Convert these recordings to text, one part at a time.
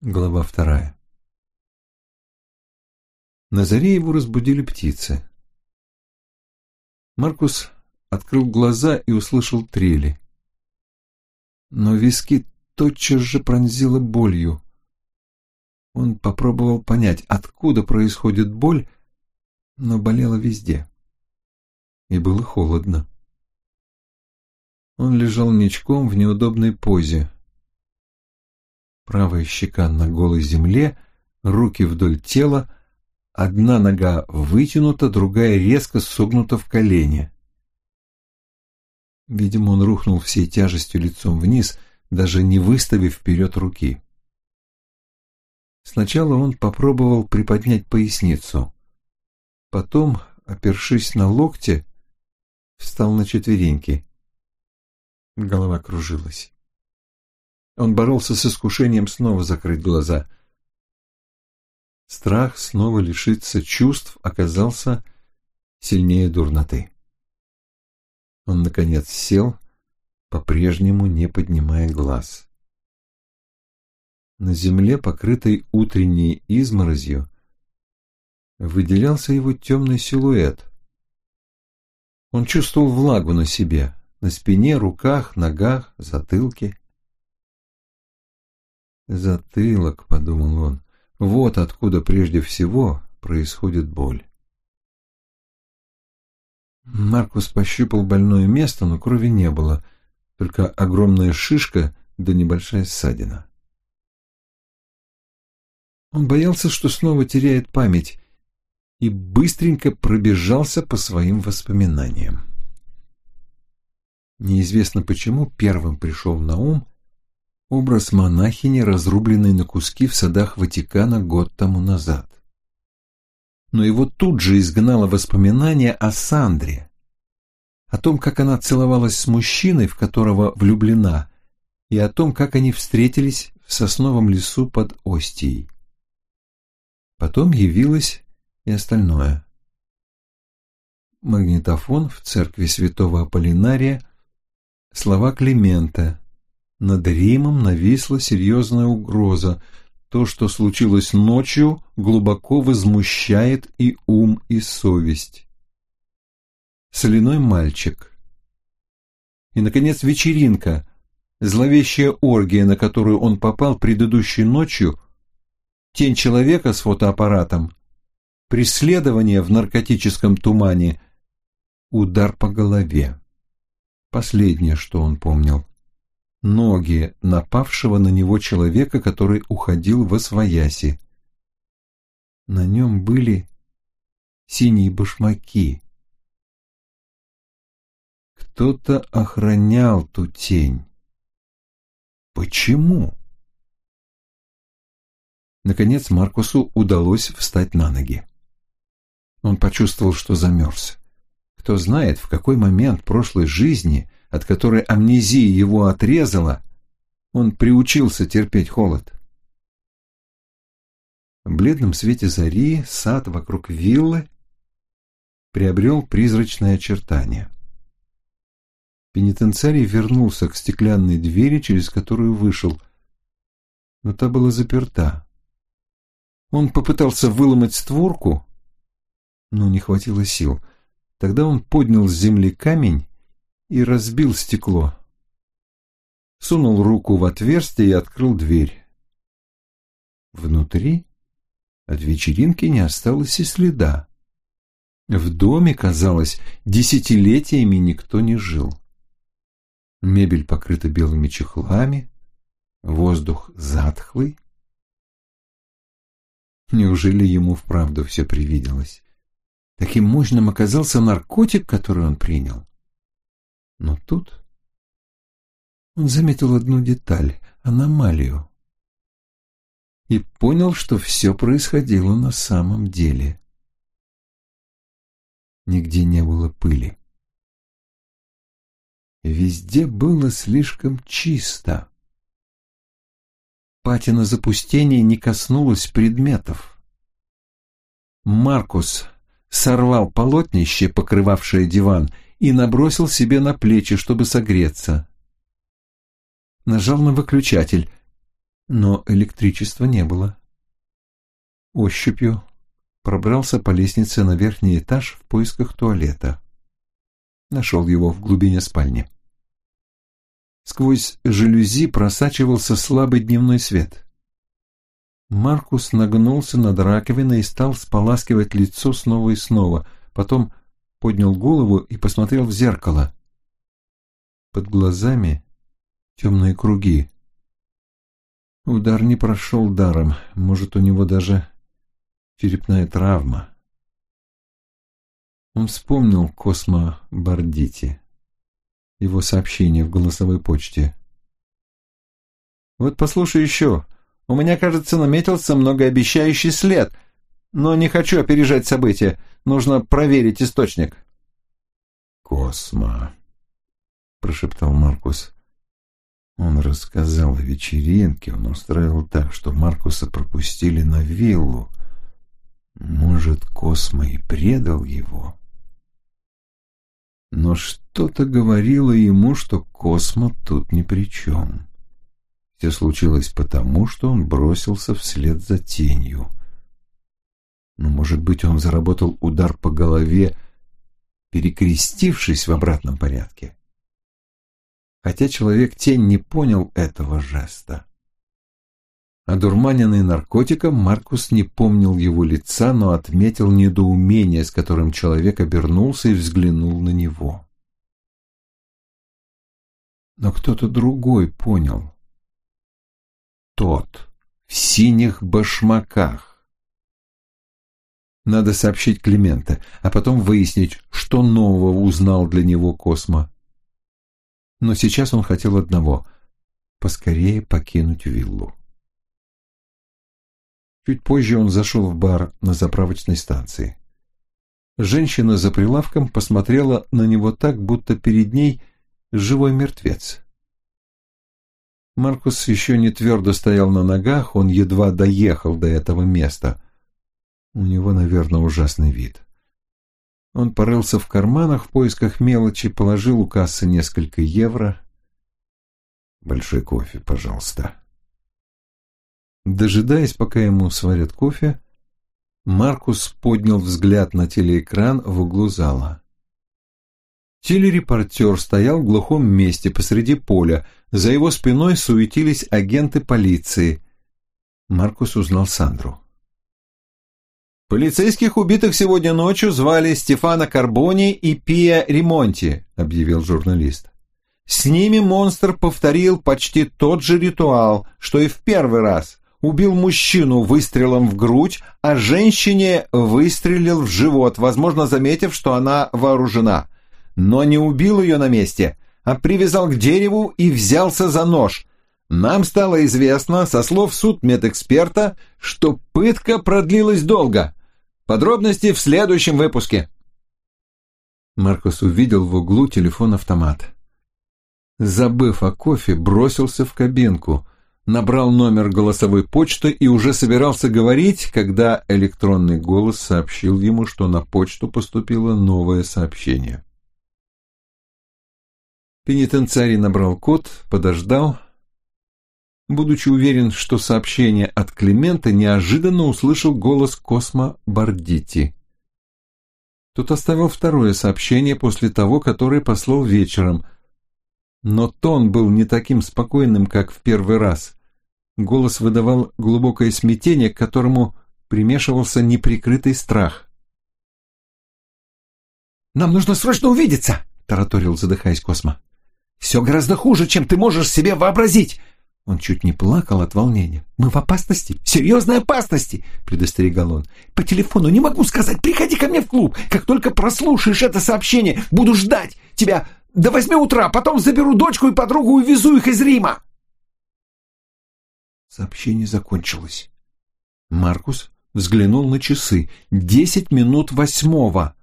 Глава вторая. На заре его разбудили птицы. Маркус открыл глаза и услышал трели. Но виски тотчас же пронзило болью. Он попробовал понять, откуда происходит боль, но болела везде. И было холодно. Он лежал ничком в неудобной позе правая щека на голой земле, руки вдоль тела, одна нога вытянута, другая резко согнута в колене. Видимо, он рухнул всей тяжестью лицом вниз, даже не выставив вперед руки. Сначала он попробовал приподнять поясницу. Потом, опершись на локте, встал на четвереньки. Голова кружилась. Он боролся с искушением снова закрыть глаза. Страх снова лишиться чувств оказался сильнее дурноты. Он, наконец, сел, по-прежнему не поднимая глаз. На земле, покрытой утренней изморозью, выделялся его темный силуэт. Он чувствовал влагу на себе, на спине, руках, ногах, затылке. «Затылок», — подумал он, — «вот откуда прежде всего происходит боль». Маркус пощупал больное место, но крови не было, только огромная шишка да небольшая ссадина. Он боялся, что снова теряет память, и быстренько пробежался по своим воспоминаниям. Неизвестно почему первым пришел на ум образ монахини, разрубленной на куски в садах Ватикана год тому назад. Но его тут же изгнало воспоминание о Сандре, о том, как она целовалась с мужчиной, в которого влюблена, и о том, как они встретились в сосновом лесу под Остией. Потом явилось и остальное. Магнитофон в церкви святого Аполлинария, слова Климента, над Римом нависла серьезная угроза. То, что случилось ночью, глубоко возмущает и ум, и совесть. Соляной мальчик. И, наконец, вечеринка, зловещая оргия, на которую он попал предыдущей ночью, тень человека с фотоаппаратом, преследование в наркотическом тумане, удар по голове. Последнее, что он помнил ноги напавшего на него человека, который уходил во свояси. На нем были синие башмаки. Кто-то охранял ту тень. Почему? Наконец Маркусу удалось встать на ноги. Он почувствовал, что замерз. Кто знает, в какой момент прошлой жизни от которой амнезия его отрезала, он приучился терпеть холод. В бледном свете зари сад вокруг виллы приобрел призрачное очертание. Пенитенциарий вернулся к стеклянной двери, через которую вышел, но та была заперта. Он попытался выломать створку, но не хватило сил. Тогда он поднял с земли камень и разбил стекло. Сунул руку в отверстие и открыл дверь. Внутри от вечеринки не осталось и следа. В доме, казалось, десятилетиями никто не жил. Мебель покрыта белыми чехлами, воздух затхлый. Неужели ему вправду все привиделось? Таким мощным оказался наркотик, который он принял. Но тут он заметил одну деталь, аномалию, и понял, что все происходило на самом деле. Нигде не было пыли. Везде было слишком чисто. Патина запустения не коснулась предметов. Маркус сорвал полотнище, покрывавшее диван, и набросил себе на плечи, чтобы согреться. Нажал на выключатель. Но электричества не было. Ощупью пробрался по лестнице на верхний этаж в поисках туалета. Нашел его в глубине спальни. Сквозь жалюзи просачивался слабый дневной свет. Маркус нагнулся над раковиной и стал споласкивать лицо снова и снова, потом поднял голову и посмотрел в зеркало. Под глазами темные круги. Удар не прошел даром, может, у него даже черепная травма. Он вспомнил Космо Бардити, его сообщение в голосовой почте. «Вот послушай еще. У меня, кажется, наметился многообещающий след, но не хочу опережать события. Нужно проверить источник». «Космо», — прошептал Маркус. Он рассказал о вечеринке, он устраивал так, что Маркуса пропустили на виллу. Может, Космо и предал его? Но что-то говорило ему, что Космо тут ни при чем. Все случилось потому, что он бросился вслед за тенью. Но, может быть, он заработал удар по голове, перекрестившись в обратном порядке. Хотя человек-тень не понял этого жеста. Одурманенный наркотиком, Маркус не помнил его лица, но отметил недоумение, с которым человек обернулся и взглянул на него. Но кто-то другой понял. Тот, в синих башмаках. Надо сообщить Климента, а потом выяснить, что нового узнал для него Космо. Но сейчас он хотел одного — поскорее покинуть виллу. Чуть позже он зашел в бар на заправочной станции. Женщина за прилавком посмотрела на него так, будто перед ней живой мертвец. Маркус еще не твердо стоял на ногах, он едва доехал до этого места. У него, наверное, ужасный вид. Он порылся в карманах в поисках мелочи, положил у кассы несколько евро. «Большой кофе, пожалуйста», Дожидаясь, пока ему сварят кофе, Маркус поднял взгляд на телеэкран в углу зала. Телерепортер стоял в глухом месте посреди поля, за его спиной суетились агенты полиции. Маркус узнал Сандру. «Полицейских убитых сегодня ночью звали Стефана Карбони и Пия Ремонти», — объявил журналист. «С ними монстр повторил почти тот же ритуал, что и в первый раз убил мужчину выстрелом в грудь, а женщине выстрелил в живот, возможно, заметив, что она вооружена. Но не убил ее на месте, а привязал к дереву и взялся за нож. Нам стало известно, со слов судмедэксперта, что пытка продлилась долго. Подробности в следующем выпуске. Маркус увидел в углу телефон-автомат. Забыв о кофе, бросился в кабинку – набрал номер голосовой почты и уже собирался говорить, когда электронный голос сообщил ему, что на почту поступило новое сообщение. Пенитенциарий набрал код, подождал. Будучи уверен, что сообщение от Климента, неожиданно услышал голос Космо Бардити. Тот оставил второе сообщение после того, которое послал вечером, но тон был не таким спокойным, как в первый раз. Голос выдавал глубокое смятение, к которому примешивался неприкрытый страх. «Нам нужно срочно увидеться!» — тараторил, задыхаясь Космо. «Все гораздо хуже, чем ты можешь себе вообразить!» Он чуть не плакал от волнения. «Мы в опасности, серьезной опасности!» — предостерегал он. «По телефону не могу сказать, приходи ко мне в клуб. Как только прослушаешь это сообщение, буду ждать тебя до восьми утра, потом заберу дочку и подругу и увезу их из Рима!» Сообщение закончилось. Маркус взглянул на часы. Десять минут восьмого.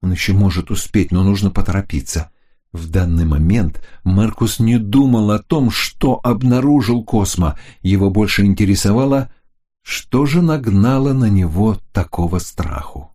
Он еще может успеть, но нужно поторопиться. В данный момент Маркус не думал о том, что обнаружил Космо. Его больше интересовало, что же нагнало на него такого страху.